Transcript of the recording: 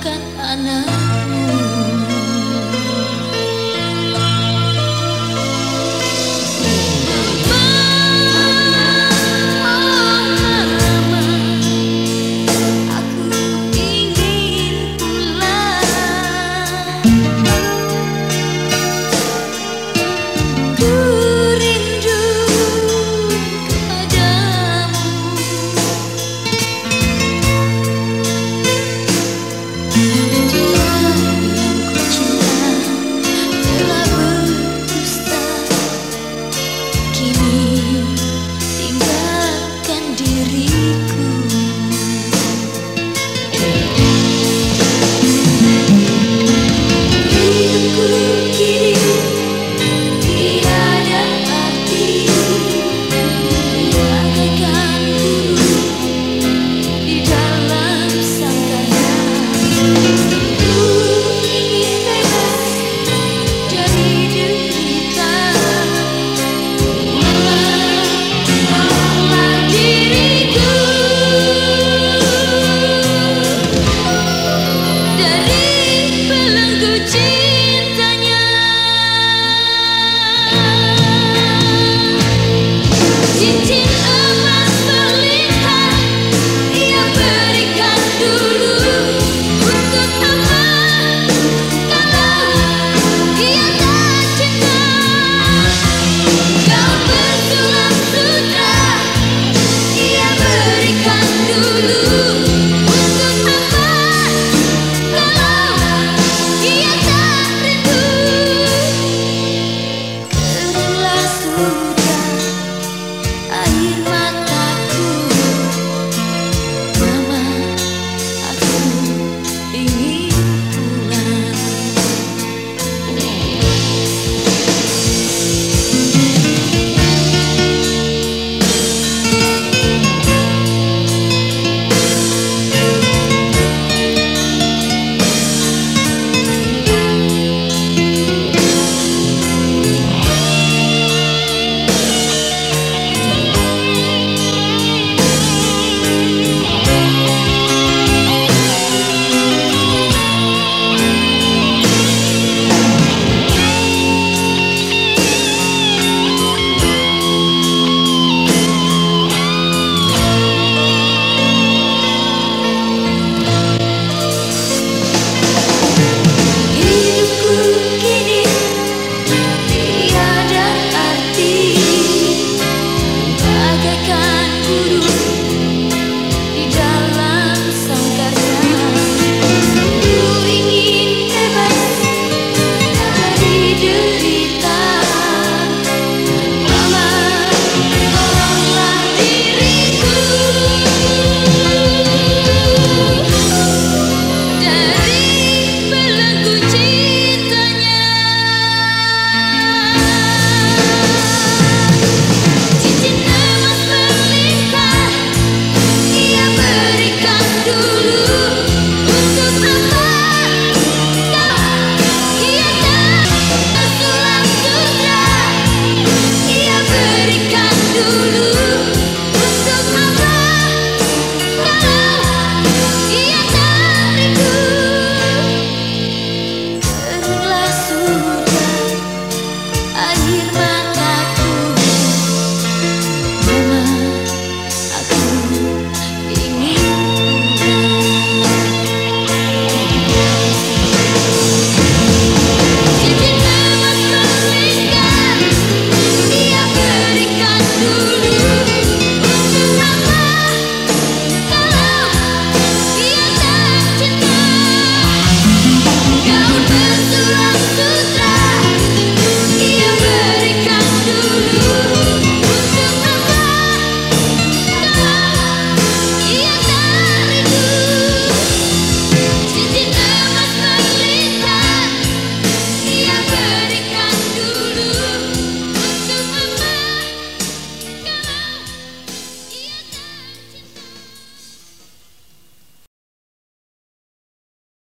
bukan anak.